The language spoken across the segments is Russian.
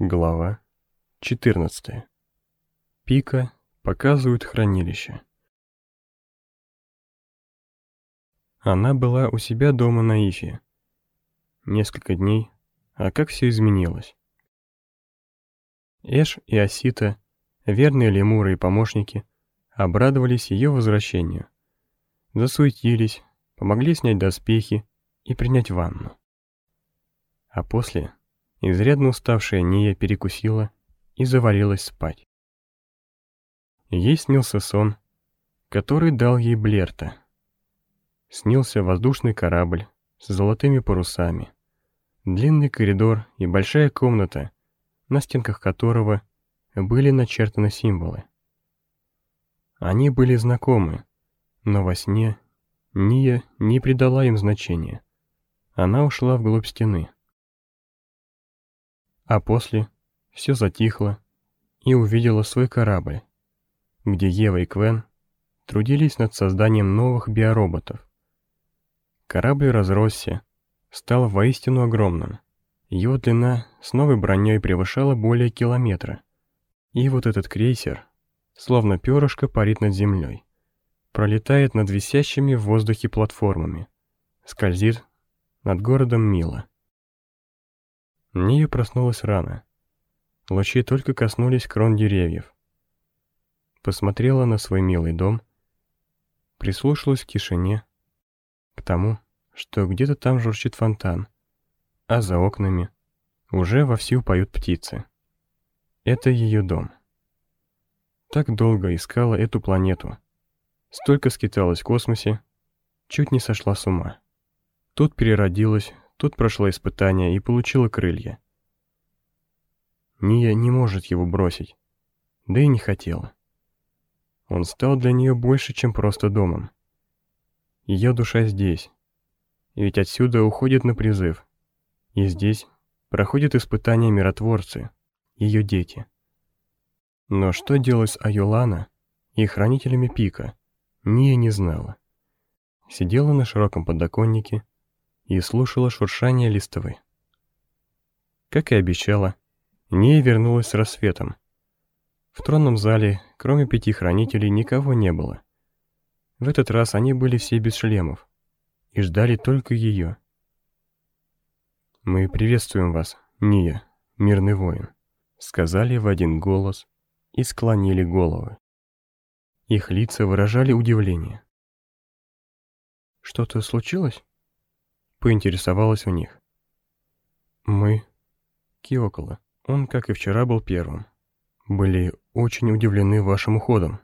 Глава 14. Пика показывают хранилище. Она была у себя дома на Ифе. Несколько дней, а как все изменилось. Эш и Осита, верные лемуры и помощники, обрадовались ее возвращению. Засуетились, помогли снять доспехи и принять ванну. А после Изрядно уставшая Ния перекусила и завалилась спать. Ей снился сон, который дал ей Блерта. Снился воздушный корабль с золотыми парусами, длинный коридор и большая комната, на стенках которого были начертаны символы. Они были знакомы, но во сне Ния не придала им значения. Она ушла вглубь стены. А после все затихло, и увидела свой корабль, где Ева и Квен трудились над созданием новых биороботов. Корабль разросся, стал воистину огромным. Его длина с новой броней превышала более километра. И вот этот крейсер, словно перышко, парит над землей. Пролетает над висящими в воздухе платформами. Скользит над городом Мила. Ния проснулась рано. Лучи только коснулись крон деревьев. Посмотрела на свой милый дом, прислушалась к тишине, к тому, что где-то там журчит фонтан, а за окнами уже вовсю поют птицы. Это ее дом. Так долго искала эту планету, столько скиталась в космосе, чуть не сошла с ума. Тут переродилась, Тут прошла испытание и получила крылья. Ния не может его бросить, да и не хотела. Он стал для нее больше, чем просто домом. Ее душа здесь, ведь отсюда уходит на призыв. И здесь проходят испытания миротворцы, ее дети. Но что делать с Айолана и хранителями Пика, Ния не знала. Сидела на широком подоконнике, и слушала шуршание листвы. Как и обещала, Ния вернулась с рассветом. В тронном зале, кроме пяти хранителей, никого не было. В этот раз они были все без шлемов и ждали только ее. «Мы приветствуем вас, Ния, мирный воин», — сказали в один голос и склонили головы. Их лица выражали удивление. «Что-то случилось?» Поинтересовалась у них. Мы, Киокола, он, как и вчера, был первым, были очень удивлены вашим уходом.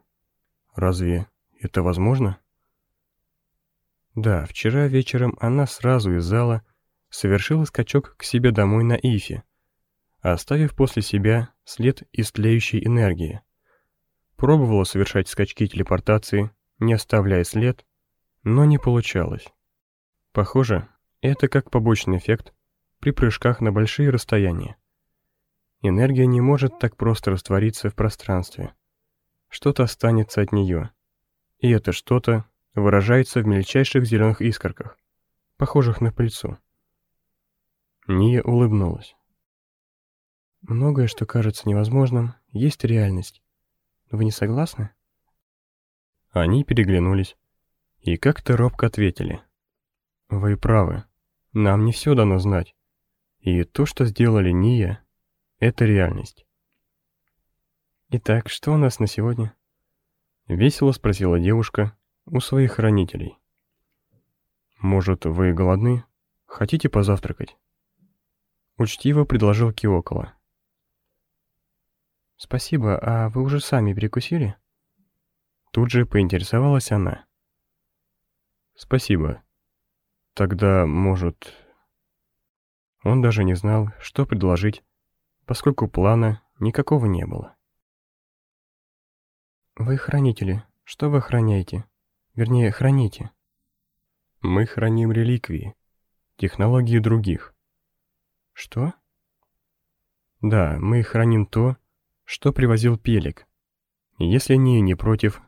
Разве это возможно? Да, вчера вечером она сразу из зала совершила скачок к себе домой на Ифе, оставив после себя след истлеющей энергии. Пробовала совершать скачки телепортации, не оставляя след, но не получалось. Похоже, это как побочный эффект при прыжках на большие расстояния. Энергия не может так просто раствориться в пространстве. Что-то останется от нее. И это что-то выражается в мельчайших зеленых искорках, похожих на пыльцу. Ния улыбнулась. Многое, что кажется невозможным, есть реальность. Вы не согласны? Они переглянулись и как-то робко ответили. Вы правы. Нам не все дано знать. И то, что сделали Ния, это реальность. Итак, что у нас на сегодня? Весело спросила девушка у своих хранителей. Может, вы голодны? Хотите позавтракать? Учтиво предложил Киокола. Спасибо, а вы уже сами перекусили? Тут же поинтересовалась она. Спасибо, Тогда, может... Он даже не знал, что предложить, поскольку плана никакого не было. «Вы хранители. Что вы охраняете? Вернее, храните?» «Мы храним реликвии, технологии других». «Что?» «Да, мы храним то, что привозил Пелик. Если не не против,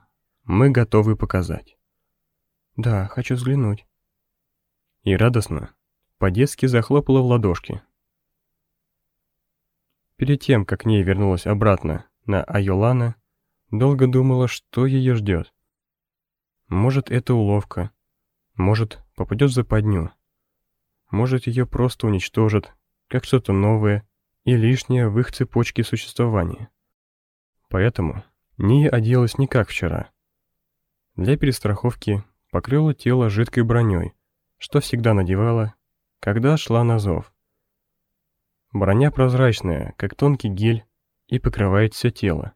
мы готовы показать». «Да, хочу взглянуть» и радостно, по-детски захлопала в ладошки. перед тем, как к ней вернулась обратно на Айолана, долго думала, что ее ждет. Может, это уловка, может, попадет в западню, может, ее просто уничтожат, как что-то новое и лишнее в их цепочке существования. Поэтому Ния оделась не как вчера. Для перестраховки покрыла тело жидкой броней, что всегда надевала, когда шла на зов. Броня прозрачная, как тонкий гель, и покрывает все тело.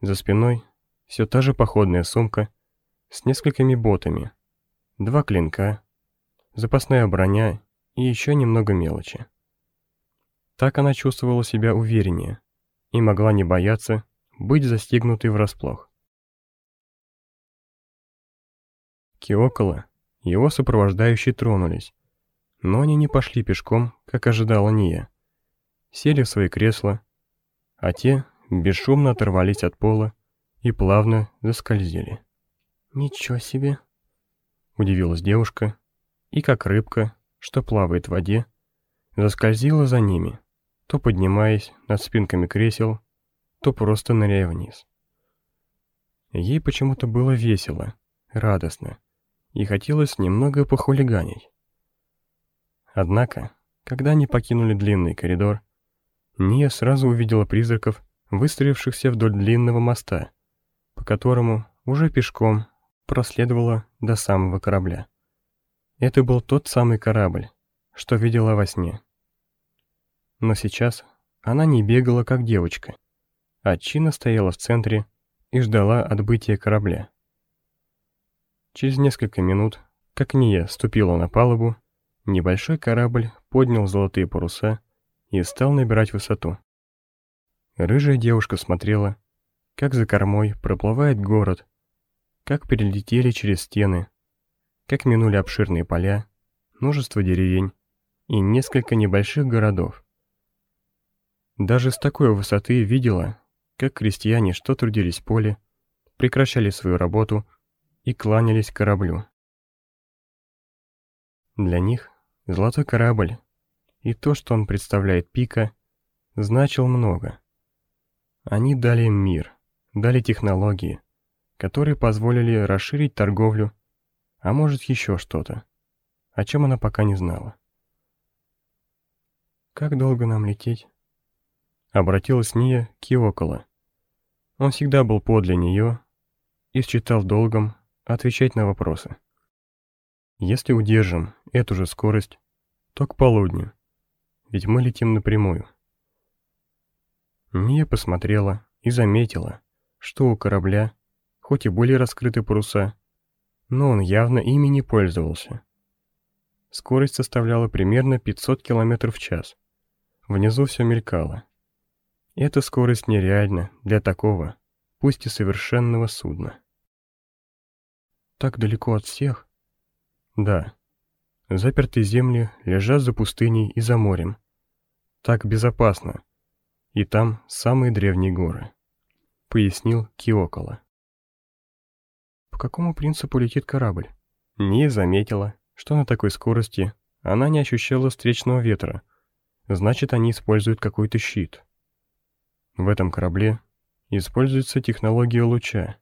За спиной все та же походная сумка с несколькими ботами, два клинка, запасная броня и еще немного мелочи. Так она чувствовала себя увереннее и могла не бояться быть застигнутой врасплох. Киокола, его сопровождающие тронулись, но они не пошли пешком, как ожидала Ния. Сели в свои кресла, а те бесшумно оторвались от пола и плавно заскользили. «Ничего себе!» — удивилась девушка, и как рыбка, что плавает в воде, заскользила за ними, то поднимаясь над спинками кресел, то просто ныряя вниз. Ей почему-то было весело, радостно, и хотелось немного похулиганить. Однако, когда они покинули длинный коридор, Ния сразу увидела призраков, выстроившихся вдоль длинного моста, по которому уже пешком проследовала до самого корабля. Это был тот самый корабль, что видела во сне. Но сейчас она не бегала, как девочка, а Чина стояла в центре и ждала отбытия корабля. Через несколько минут, как Ния ступила на палубу, небольшой корабль поднял золотые паруса и стал набирать высоту. Рыжая девушка смотрела, как за кормой проплывает город, как перелетели через стены, как минули обширные поля, множество деревень и несколько небольших городов. Даже с такой высоты видела, как крестьяне, что трудились в поле, прекращали свою работу и кланялись кораблю. Для них золотой корабль и то, что он представляет пика, значил много. Они дали им мир, дали технологии, которые позволили расширить торговлю, а может еще что-то, о чем она пока не знала. «Как долго нам лететь?» Обратилась Ния к Иоколо. Он всегда был подле нее и считал долгом отвечать на вопросы. Если удержим эту же скорость, то к полудню, ведь мы летим напрямую. Ния посмотрела и заметила, что у корабля, хоть и были раскрыты паруса, но он явно ими не пользовался. Скорость составляла примерно 500 км в час. Внизу все мелькало. Эта скорость нереальна для такого, пусть и совершенного судна так далеко от всех? Да. Запертые земли лежат за пустыней и за морем. Так безопасно. И там самые древние горы. Пояснил Киокола. По какому принципу летит корабль? Не заметила, что на такой скорости она не ощущала встречного ветра. Значит, они используют какой-то щит. В этом корабле используется технология луча.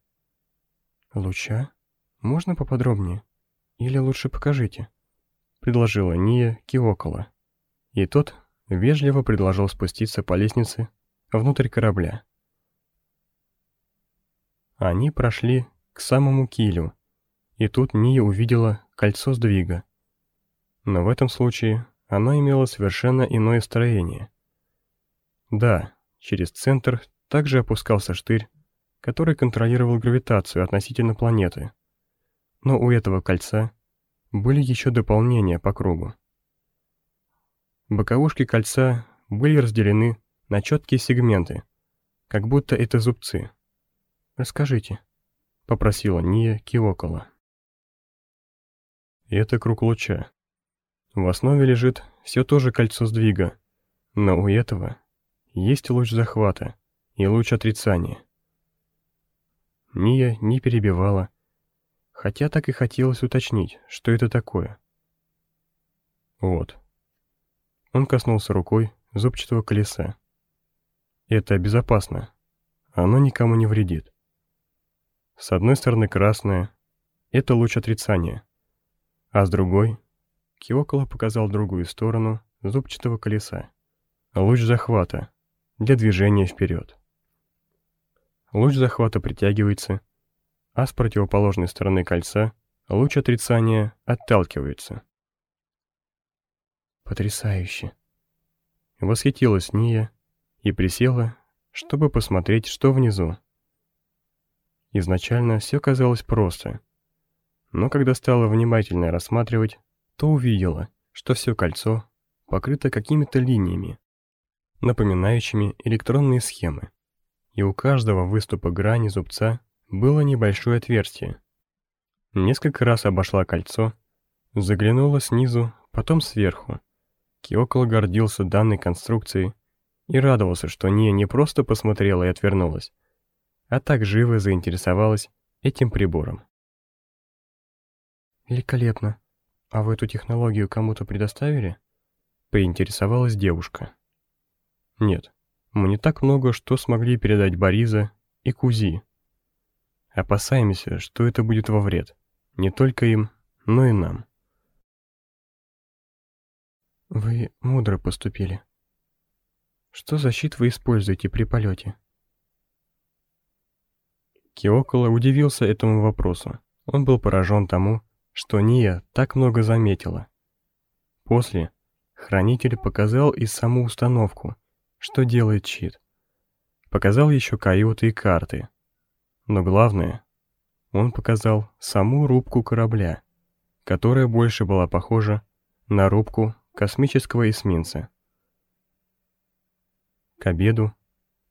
Луча? «Можно поподробнее? Или лучше покажите?» — предложила Ния Киокола. И тот вежливо предложил спуститься по лестнице внутрь корабля. Они прошли к самому килю, и тут Ния увидела кольцо сдвига. Но в этом случае оно имело совершенно иное строение. Да, через центр также опускался штырь, который контролировал гравитацию относительно планеты но у этого кольца были еще дополнения по кругу. Боковушки кольца были разделены на четкие сегменты, как будто это зубцы. «Расскажите», — попросила Ния Киокола. Это круг луча. В основе лежит все то же кольцо сдвига, но у этого есть луч захвата и луч отрицания. Ния не перебивала, хотя так и хотелось уточнить, что это такое. Вот. Он коснулся рукой зубчатого колеса. Это безопасно. Оно никому не вредит. С одной стороны красное — это луч отрицания, а с другой — Киоколо показал другую сторону зубчатого колеса. Луч захвата для движения вперед. Луч захвата притягивается, а с противоположной стороны кольца луч отрицания отталкивается. Потрясающе. Восхитилась Ния и присела, чтобы посмотреть, что внизу. Изначально все казалось просто, но когда стала внимательно рассматривать, то увидела, что все кольцо покрыто какими-то линиями, напоминающими электронные схемы, и у каждого выступа грани зубца было небольшое отверстие. Несколько раз обошла кольцо, заглянула снизу, потом сверху. Киокол гордился данной конструкцией и радовался, что Ния не просто посмотрела и отвернулась, а так живо заинтересовалась этим прибором. «Великолепно. А вы эту технологию кому-то предоставили?» Поинтересовалась девушка. «Нет, мы не так много что смогли передать Бориза и Кузи. Опасаемся, что это будет во вред. Не только им, но и нам». «Вы мудро поступили. Что за щит вы используете при полете?» Киокола удивился этому вопросу. Он был поражен тому, что Ния так много заметила. После хранитель показал и саму установку, что делает щит. Показал еще каюты и карты. Но главное, он показал саму рубку корабля, которая больше была похожа на рубку космического эсминца. К обеду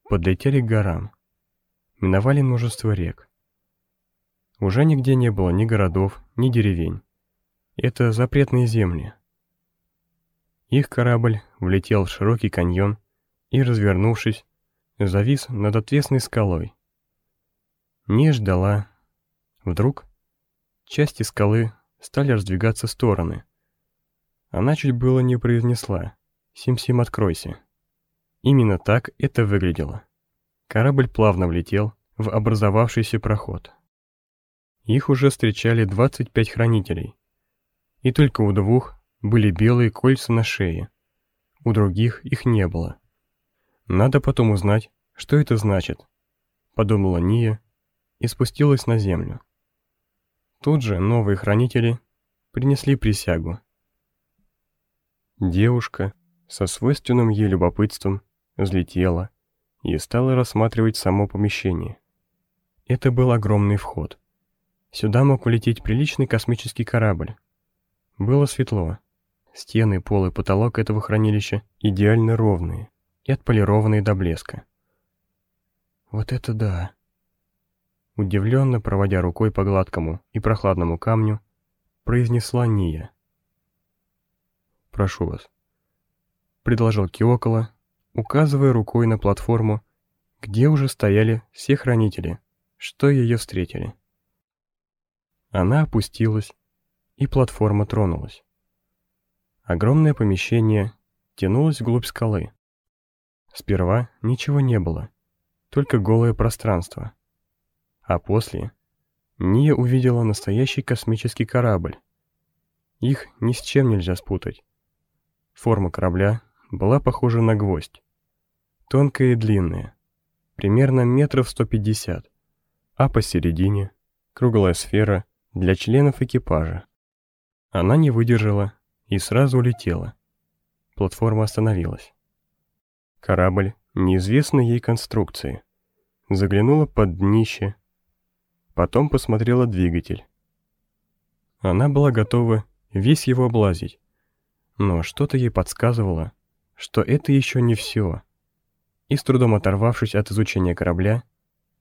подлетели к горам миновали множество рек. Уже нигде не было ни городов, ни деревень. Это запретные земли. Их корабль влетел в широкий каньон и, развернувшись, завис над отвесной скалой. Не ждала. Вдруг части скалы стали раздвигаться в стороны. Она чуть было не произнесла «Сим-Сим, откройся». Именно так это выглядело. Корабль плавно влетел в образовавшийся проход. Их уже встречали 25 хранителей. И только у двух были белые кольца на шее. У других их не было. Надо потом узнать, что это значит, подумала Ния и спустилась на землю. Тут же новые хранители принесли присягу. Девушка со свойственным ей любопытством взлетела и стала рассматривать само помещение. Это был огромный вход. Сюда мог улететь приличный космический корабль. Было светло. Стены, пол и потолок этого хранилища идеально ровные и отполированные до блеска. Вот это да! Удивленно, проводя рукой по гладкому и прохладному камню, произнесла Ния. «Прошу вас», — предложил Киокола, указывая рукой на платформу, где уже стояли все хранители, что ее встретили. Она опустилась, и платформа тронулась. Огромное помещение тянулось вглубь скалы. Сперва ничего не было, только голое пространство. А после Ния увидела настоящий космический корабль. Их ни с чем нельзя спутать. Форма корабля была похожа на гвоздь. Тонкая и длинная, примерно метров 150, а посередине круглая сфера для членов экипажа. Она не выдержала и сразу улетела. Платформа остановилась. Корабль неизвестной ей конструкции. Заглянула под днище, потом посмотрела двигатель. Она была готова весь его облазить, но что-то ей подсказывало, что это еще не все. И с трудом оторвавшись от изучения корабля,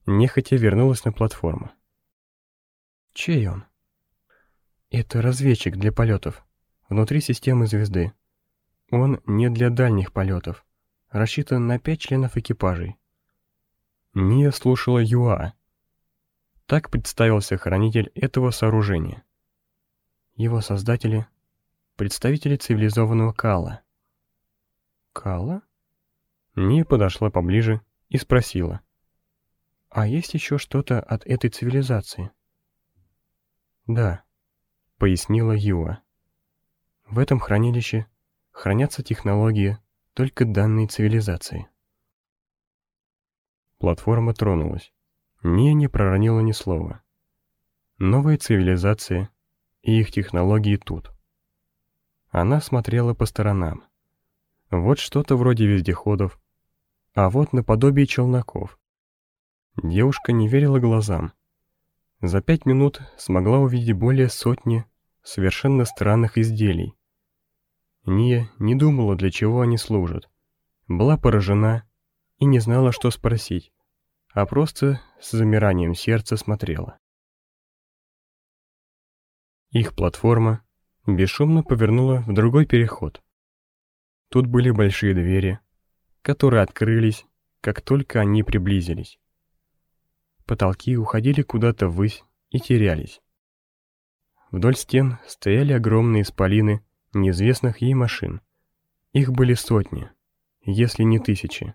нехотя вернулась на платформу. Чей он? Это разведчик для полетов, внутри системы звезды. Он не для дальних полетов, рассчитан на пять членов экипажей. Ния слушала Юа. Так представился хранитель этого сооружения. Его создатели — представители цивилизованного Кала. Кала? Ния подошла поближе и спросила. «А есть еще что-то от этой цивилизации?» «Да», — пояснила Юа. «В этом хранилище хранятся технологии только данной цивилизации». Платформа тронулась. Ния не проронила ни слова. Новая цивилизация и их технологии тут. Она смотрела по сторонам. Вот что-то вроде вездеходов, а вот наподобие челноков. Девушка не верила глазам. За пять минут смогла увидеть более сотни совершенно странных изделий. Ния не думала, для чего они служат. Была поражена и не знала, что спросить, а просто с замиранием сердца смотрела. Их платформа бесшумно повернула в другой переход. Тут были большие двери, которые открылись, как только они приблизились. Потолки уходили куда-то ввысь и терялись. Вдоль стен стояли огромные исполины неизвестных ей машин. Их были сотни, если не тысячи.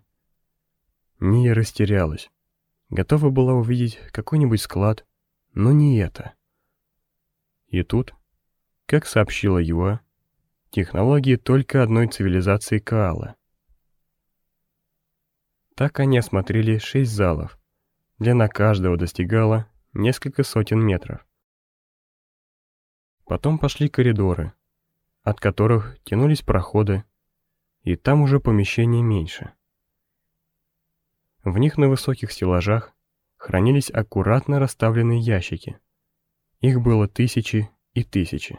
Ния растерялась. Готова была увидеть какой-нибудь склад, но не это. И тут, как сообщила Юа, технологии только одной цивилизации Каала. Так они осмотрели шесть залов. Длина каждого достигала несколько сотен метров. Потом пошли коридоры, от которых тянулись проходы, и там уже помещение меньше. В них на высоких стеллажах хранились аккуратно расставленные ящики. Их было тысячи и тысячи.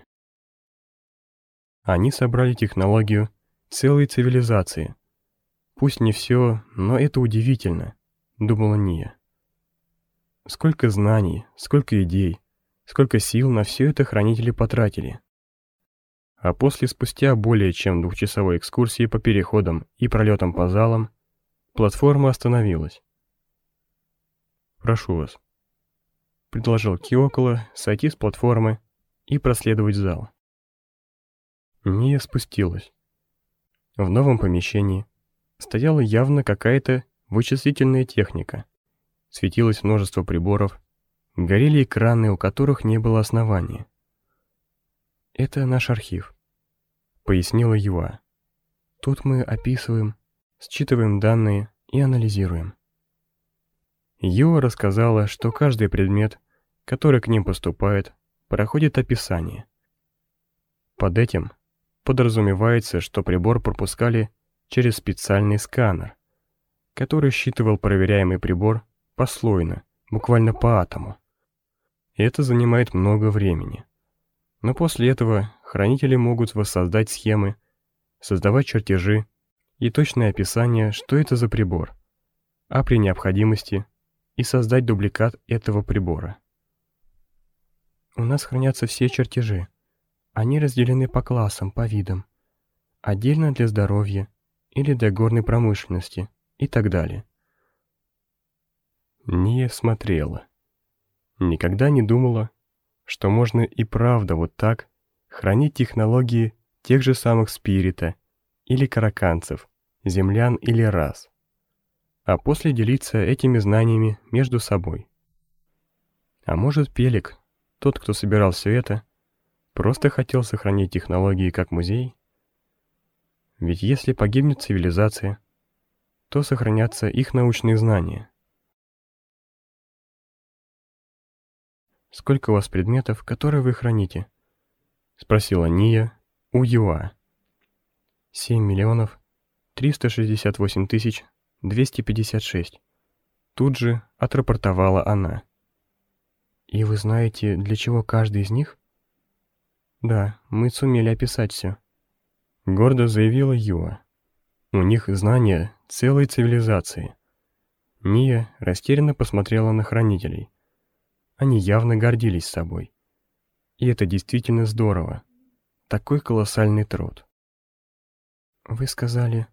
Они собрали технологию целой цивилизации. Пусть не все, но это удивительно, думала Ния. Сколько знаний, сколько идей, сколько сил на все это хранители потратили. А после спустя более чем двухчасовой экскурсии по переходам и пролетам по залам, платформа остановилась. «Прошу вас», — предложил Киокола сойти с платформы и проследовать в зал. Ния спустилась. В новом помещении стояла явно какая-то вычислительная техника. Светилось множество приборов, горели экраны, у которых не было основания. «Это наш архив», — пояснила Юа. «Тут мы описываем, считываем данные и анализируем». Юа рассказала, что каждый предмет, который к ним поступает, проходит описание. Под этим подразумевается, что прибор пропускали через специальный сканер, который считывал проверяемый прибор послойно, буквально по атому. это занимает много времени. Но после этого хранители могут воссоздать схемы, создавать чертежи и точное описание, что это за прибор, а при необходимости и создать дубликат этого прибора. У нас хранятся все чертежи. Они разделены по классам, по видам. Отдельно для здоровья или для горной промышленности и так далее. Ния смотрела. Никогда не думала, что можно и правда вот так хранить технологии тех же самых спирита или караканцев, землян или рас, а после делиться этими знаниями между собой. А может, Пелик тот, кто собирал все это, просто хотел сохранить технологии как музей? Ведь если погибнет цивилизация, то сохранятся их научные знания. «Сколько у вас предметов, которые вы храните?» — спросила Ния у Юа. «Семь миллионов триста шестьдесят восемь тысяч двести пятьдесят шесть». Тут же отрапортовала она. «И вы знаете, для чего каждый из них?» «Да, мы сумели описать все», — гордо заявила Юа. «У них знания целой цивилизации». Ния растерянно посмотрела на хранителей. Они явно гордились собой. И это действительно здорово. Такой колоссальный труд. «Вы сказали...»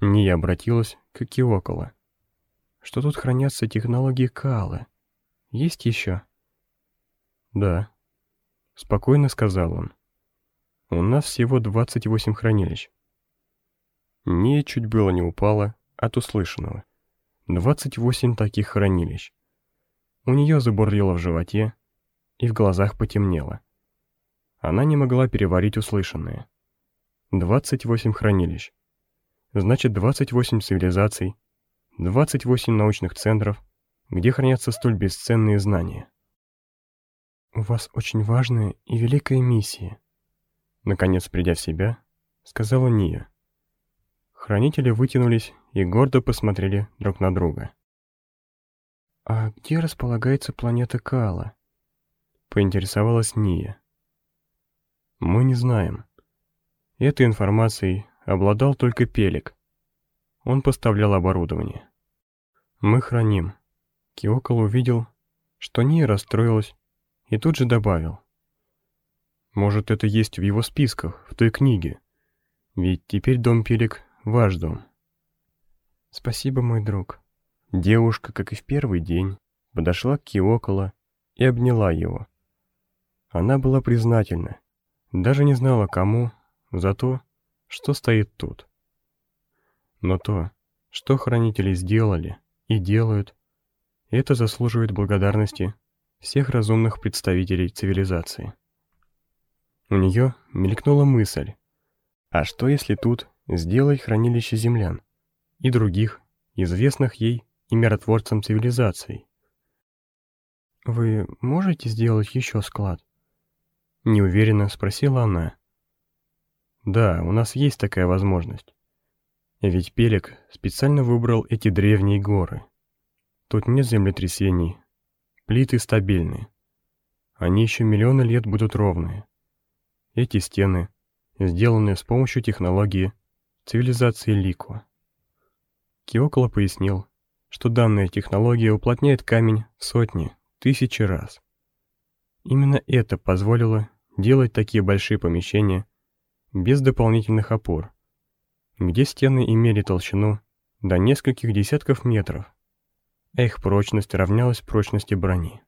Ния обратилась к Киокола. «Что тут хранятся технологии Каала. Есть еще?» «Да», — спокойно сказал он. «У нас всего 28 хранилищ». Не чуть было не упала от услышанного. 28 таких хранилищ. У нее забурлило в животе и в глазах потемнело. Она не могла переварить услышанное. 28 хранилищ. Значит, 28 цивилизаций, 28 научных центров, где хранятся столь бесценные знания. «У вас очень важная и великая миссия», наконец придя в себя, сказала Ния. Хранители вытянулись и гордо посмотрели друг на друга. «А где располагается планета Кала?» — поинтересовалась Ния. «Мы не знаем. Этой информацией обладал только Пелик. Он поставлял оборудование. Мы храним». Киокол увидел, что Ния расстроилась, и тут же добавил. «Может, это есть в его списках, в той книге. Ведь теперь дом Пелик — ваш дом». «Спасибо, мой друг». Девушка, как и в первый день, подошла к Киоколо и обняла его. Она была признательна, даже не знала кому, за то, что стоит тут. Но то, что хранители сделали и делают, это заслуживает благодарности всех разумных представителей цивилизации. У нее мелькнула мысль, а что если тут сделать хранилище землян и других, известных ей и миротворцам цивилизаций? «Вы можете сделать еще склад?» Неуверенно спросила она. «Да, у нас есть такая возможность. Ведь Пелек специально выбрал эти древние горы. Тут нет землетрясений, плиты стабильные. Они еще миллионы лет будут ровные. Эти стены сделаны с помощью технологии цивилизации Ликва. Киоколо пояснил, что данная технология уплотняет камень сотни, тысячи раз. Именно это позволило делать такие большие помещения без дополнительных опор, где стены имели толщину до нескольких десятков метров, а их прочность равнялась прочности брони.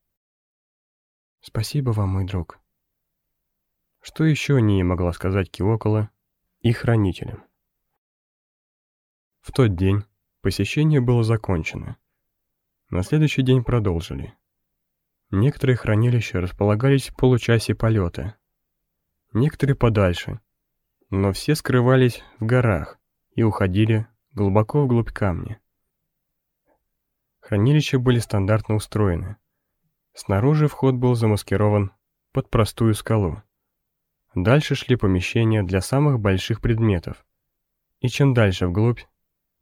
«Спасибо вам, мой друг». Что еще не могла сказать Киокола и хранителям? В тот день посещение было закончено. На следующий день продолжили. Некоторые хранилища располагались в получасе полета, некоторые подальше, но все скрывались в горах и уходили глубоко вглубь камня. Хранилища были стандартно устроены. Снаружи вход был замаскирован под простую скалу. Дальше шли помещения для самых больших предметов. И чем дальше вглубь,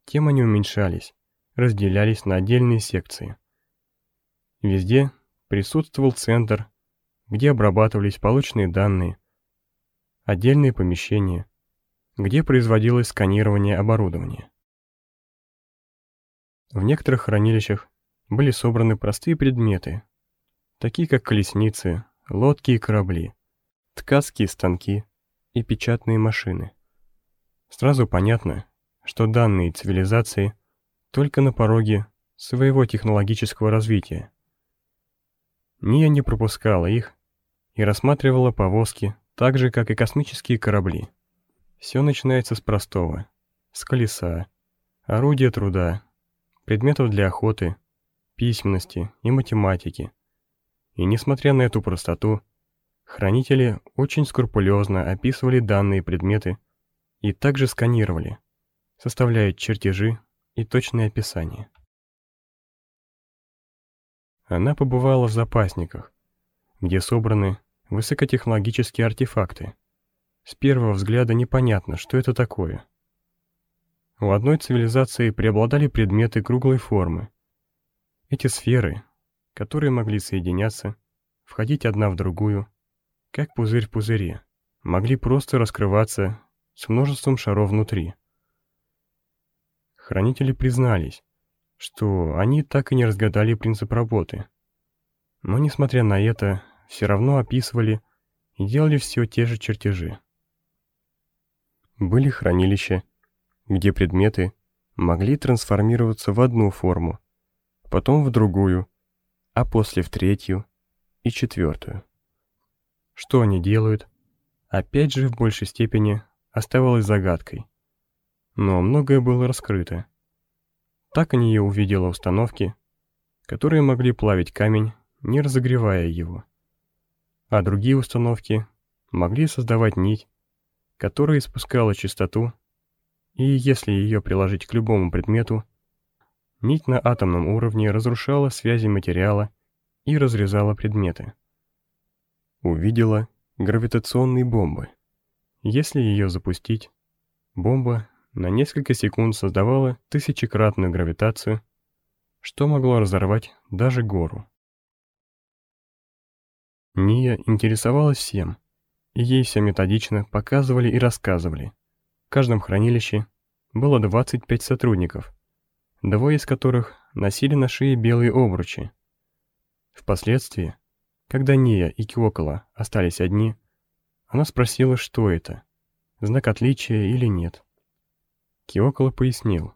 тем они уменьшались, разделялись на отдельные секции. Везде присутствовал центр, где обрабатывались полученные данные, отдельные помещения, где производилось сканирование оборудования. В некоторых хранилищах были собраны простые предметы, такие как колесницы, лодки и корабли, ткацкие станки и печатные машины. Сразу понятно, что данные цивилизации только на пороге своего технологического развития. Ния не пропускала их и рассматривала повозки так же, как и космические корабли. Все начинается с простого, с колеса, орудия труда, предметов для охоты, письменности и математики. И несмотря на эту простоту, хранители очень скрупулезно описывали данные предметы и также сканировали, составляя чертежи и точные описания. Она побывала в запасниках, где собраны высокотехнологические артефакты. С первого взгляда непонятно, что это такое. У одной цивилизации преобладали предметы круглой формы. Эти сферы, которые могли соединяться, входить одна в другую, как пузырь в пузыре, могли просто раскрываться с множеством шаров внутри. Хранители признались, что они так и не разгадали принцип работы. Но, несмотря на это, все равно описывали и делали все те же чертежи. Были хранилища, где предметы могли трансформироваться в одну форму, потом в другую, а после в третью и четвертую. Что они делают, опять же в большей степени оставалось загадкой. Но многое было раскрыто Так они и увидела установки, которые могли плавить камень, не разогревая его. А другие установки могли создавать нить, которая испускала частоту, и если ее приложить к любому предмету, нить на атомном уровне разрушала связи материала и разрезала предметы. Увидела гравитационные бомбы. Если ее запустить, бомба на несколько секунд создавала тысячекратную гравитацию, что могло разорвать даже гору. Ния интересовалась всем, ей все методично показывали и рассказывали. В каждом хранилище было 25 сотрудников, двое из которых носили на шее белые обручи. Впоследствии, когда Ния и Киокола остались одни, она спросила, что это, знак отличия или нет. Киокола пояснил,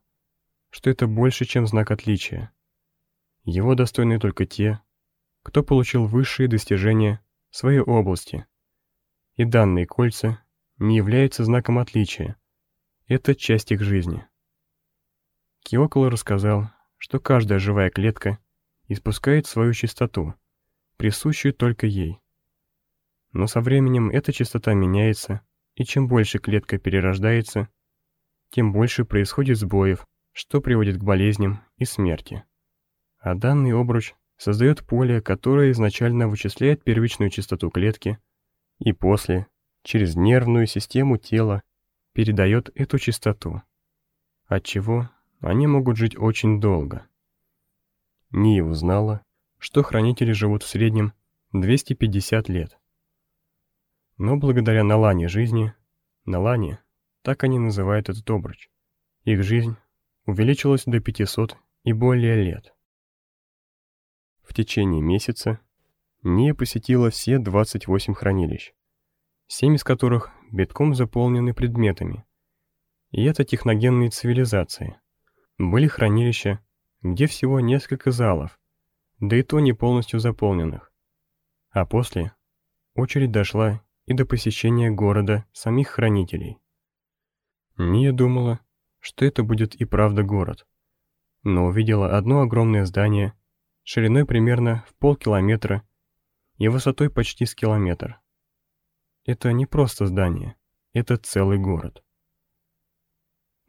что это больше, чем знак отличия. Его достойны только те, кто получил высшие достижения в своей области. И данные кольца не являются знаком отличия. Это часть их жизни. Киоколо рассказал, что каждая живая клетка испускает свою частоту, присущую только ей. Но со временем эта частота меняется, и чем больше клетка перерождается, тем больше происходит сбоев, что приводит к болезням и смерти. А данный обруч создает поле, которое изначально вычисляет первичную частоту клетки и после, через нервную систему тела, передает эту частоту, отчего они могут жить очень долго. Ния узнала, что хранители живут в среднем 250 лет. Но благодаря налане жизни, налане, так они называют этот обруч, их жизнь увеличилась до 500 и более лет. В течение месяца Ния посетила все 28 хранилищ, 7 из которых битком заполнены предметами. И это техногенные цивилизации. Были хранилища, где всего несколько залов, да и то не полностью заполненных. А после очередь дошла и до посещения города самих хранителей. Ния думала, что это будет и правда город, но увидела одно огромное здание – шириной примерно в полкилометра и высотой почти с километр. Это не просто здание, это целый город.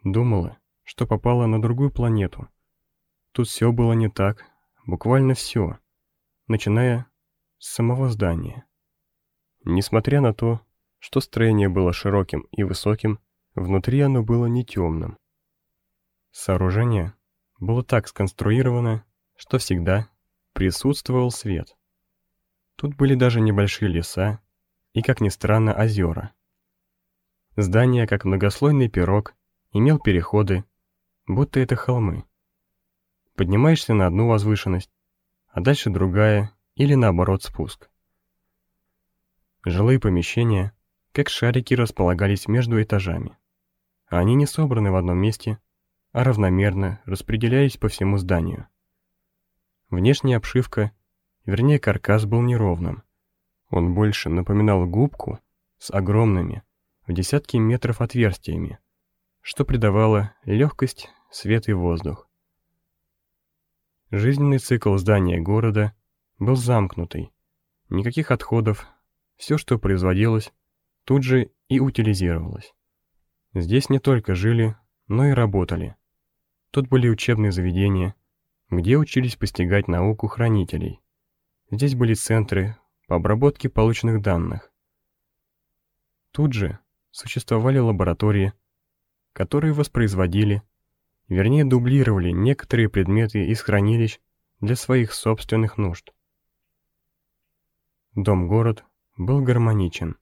Думала, что попала на другую планету. Тут все было не так, буквально все, начиная с самого здания. Несмотря на то, что строение было широким и высоким, внутри оно было не темным. Сооружение было так сконструировано, что всегда присутствовал свет. Тут были даже небольшие леса и, как ни странно, озера. Здание, как многослойный пирог, имел переходы, будто это холмы. Поднимаешься на одну возвышенность, а дальше другая или наоборот спуск. Жилые помещения, как шарики, располагались между этажами. Они не собраны в одном месте, а равномерно распределялись по всему зданию. Внешняя обшивка, вернее каркас был неровным. Он больше напоминал губку с огромными, в десятки метров отверстиями, что придавало легкость, свет и воздух. Жизненный цикл здания города был замкнутый. Никаких отходов, все, что производилось, тут же и утилизировалось. Здесь не только жили, но и работали. Тут были учебные заведения, где учились постигать науку хранителей. Здесь были центры по обработке полученных данных. Тут же существовали лаборатории, которые воспроизводили, вернее дублировали некоторые предметы из хранилищ для своих собственных нужд. Дом-город был гармоничен,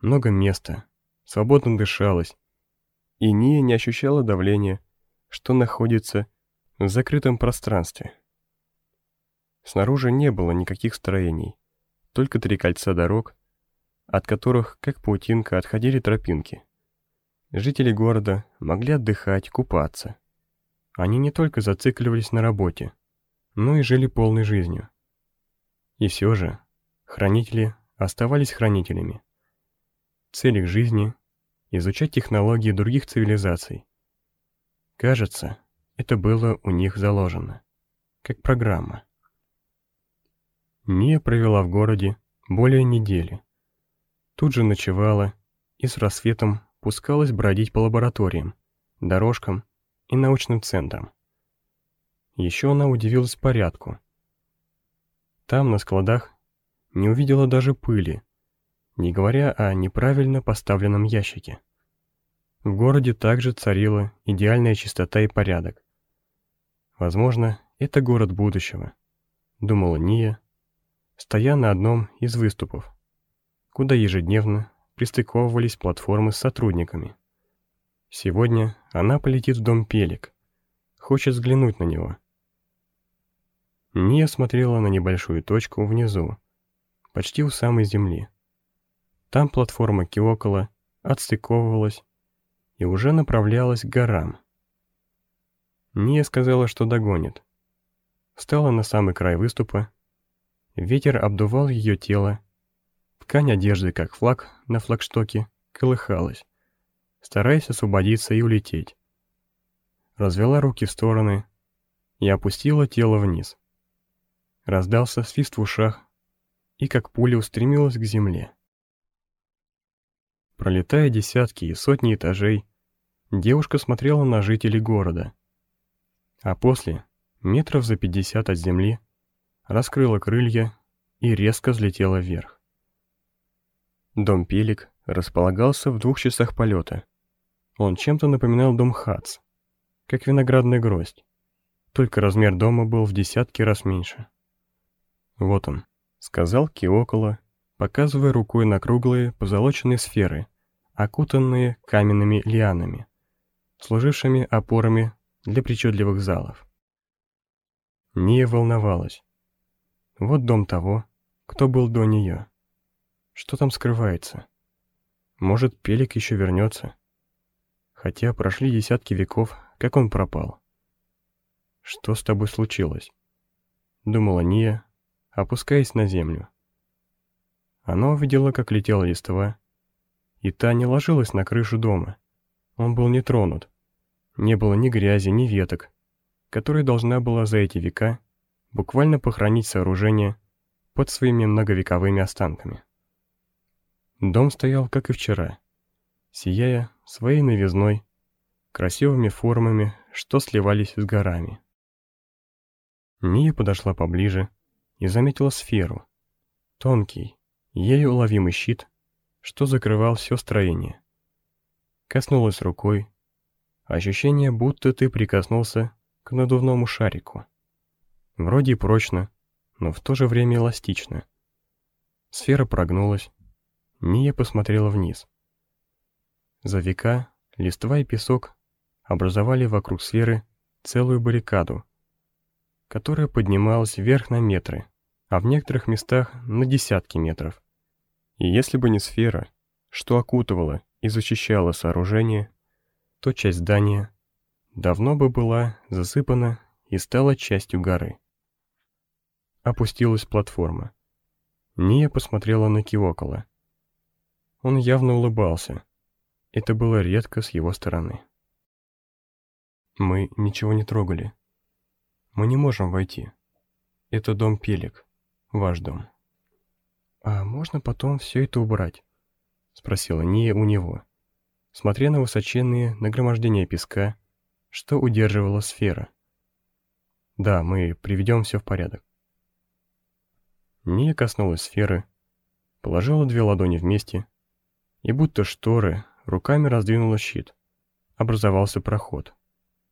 много места, свободно дышалось, и Ния не ощущала давления, что находится в закрытом пространстве. Снаружи не было никаких строений, только три кольца дорог, от которых, как паутинка, отходили тропинки. Жители города могли отдыхать, купаться. Они не только зацикливались на работе, но и жили полной жизнью. И все же, хранители оставались хранителями. Цель их жизни — изучать технологии других цивилизаций. Кажется, Это было у них заложено. Как программа. Ния провела в городе более недели. Тут же ночевала и с рассветом пускалась бродить по лабораториям, дорожкам и научным центрам. Еще она удивилась порядку. Там, на складах, не увидела даже пыли, не говоря о неправильно поставленном ящике. В городе также царила идеальная чистота и порядок. Возможно, это город будущего, думала Ния, стоя на одном из выступов, куда ежедневно пристыковывались платформы с сотрудниками. Сегодня она полетит в дом Пелик, хочет взглянуть на него. Ния смотрела на небольшую точку внизу, почти у самой земли. Там платформа Киокола отстыковывалась и уже направлялась к горам. Ния сказала, что догонит. Встала на самый край выступа Ветер обдувал ее тело. Ткань одежды, как флаг на флагштоке, колыхалась, стараясь освободиться и улететь. Развела руки в стороны и опустила тело вниз. Раздался свист в ушах, и как пуля устремилась к земле. Пролетая десятки и сотни этажей, девушка смотрела на жителей города. А после, метров за пятьдесят от земли, раскрыла крылья и резко взлетела вверх. Дом Пелик располагался в двух часах полета. Он чем-то напоминал дом Хац, как виноградная гроздь, только размер дома был в десятки раз меньше. «Вот он», — сказал Киокола, показывая рукой на круглые позолоченные сферы, окутанные каменными лианами, служившими опорами для причудливых залов. Ния волновалась. Вот дом того, кто был до нее. Что там скрывается? Может, Пелик еще вернется? Хотя прошли десятки веков, как он пропал. Что с тобой случилось? Думала Ния, опускаясь на землю. Она увидела, как летела листва, и та не ложилась на крышу дома. Он был не тронут. Не было ни грязи, ни веток, которая должна была за эти века буквально похоронить сооружение под своими многовековыми останками. Дом стоял, как и вчера, сияя своей новизной, красивыми формами, что сливались с горами. Ния подошла поближе и заметила сферу, тонкий, еле уловимый щит, что закрывал все строение. Коснулась рукой, ощущение, будто ты прикоснулся к надувному шарику. Вроде прочно, но в то же время эластично. Сфера прогнулась. Ния посмотрела вниз. За века листва и песок образовали вокруг сферы целую баррикаду, которая поднималась вверх на метры, а в некоторых местах на десятки метров. И если бы не сфера, что окутывала и защищала сооружение, то часть здания давно бы была засыпана и стала частью горы. Опустилась платформа. Ния посмотрела на Киокола. Он явно улыбался. Это было редко с его стороны. Мы ничего не трогали. Мы не можем войти. Это дом Пелик, ваш дом. А можно потом все это убрать? Спросила Ния у него, смотря на высоченные нагромождения песка, что удерживала сфера. Да, мы приведем все в порядок. Ния коснулась сферы, положила две ладони вместе, и будто шторы руками раздвинула щит. Образовался проход,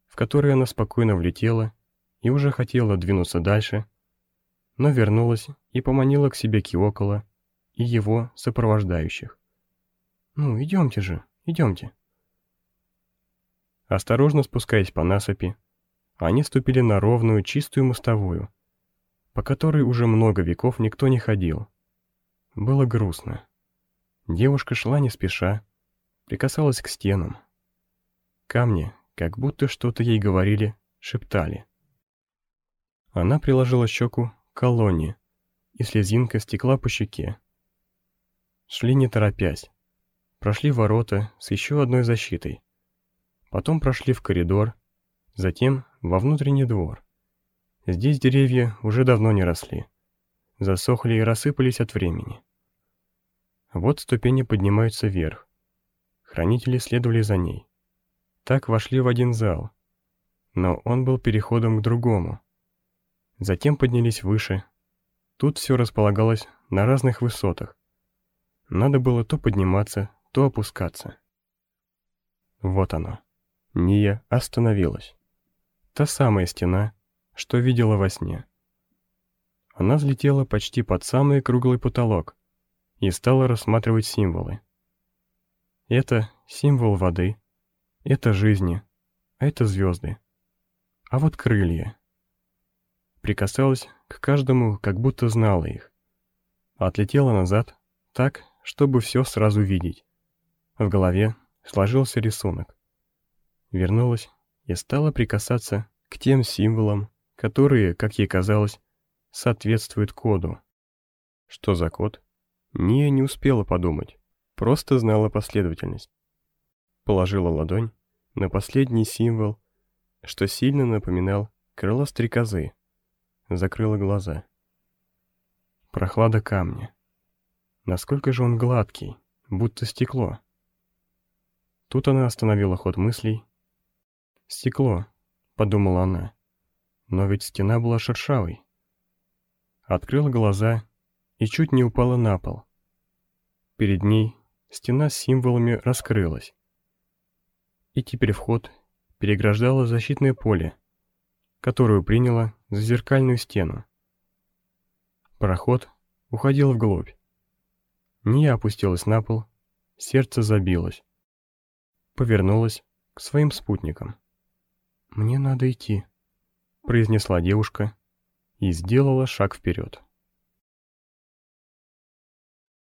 в который она спокойно влетела и уже хотела двинуться дальше, но вернулась и поманила к себе Киокола и его сопровождающих. «Ну, идемте же, идемте». Осторожно спускаясь по насыпи, они ступили на ровную, чистую мостовую, по которой уже много веков никто не ходил. Было грустно. Девушка шла не спеша, прикасалась к стенам. Камни, как будто что-то ей говорили, шептали. Она приложила щеку к колонне, и слезинка стекла по щеке. Шли не торопясь. Прошли ворота с еще одной защитой. Потом прошли в коридор, Затем во внутренний двор. Здесь деревья уже давно не росли. Засохли и рассыпались от времени. Вот ступени поднимаются вверх. Хранители следовали за ней. Так вошли в один зал. Но он был переходом к другому. Затем поднялись выше. Тут все располагалось на разных высотах. Надо было то подниматься, то опускаться. Вот оно. Ния остановилась. Та самая стена, что видела во сне. Она взлетела почти под самый круглый потолок и стала рассматривать символы. Это символ воды, это жизни, а это звезды. А вот крылья. Прикасалась к каждому, как будто знала их. Отлетела назад, так, чтобы все сразу видеть. В голове сложился рисунок. Вернулась и стала прикасаться к тем символам, которые, как ей казалось, соответствуют коду. Что за код? Ния не успела подумать, просто знала последовательность. Положила ладонь на последний символ, что сильно напоминал крыло стрекозы. Закрыла глаза. Прохлада камня. Насколько же он гладкий, будто стекло. Тут она остановила ход мыслей. «Стекло», — подумала она. Но ведь стена была шершавой. Открыла глаза и чуть не упала на пол. Перед ней стена с символами раскрылась. И теперь вход переграждало защитное поле, которую приняла за зеркальную стену. Проход уходил вглубь. Ния опустилась на пол, сердце забилось. Повернулась к своим спутникам. «Мне надо идти», — произнесла девушка и сделала шаг вперед.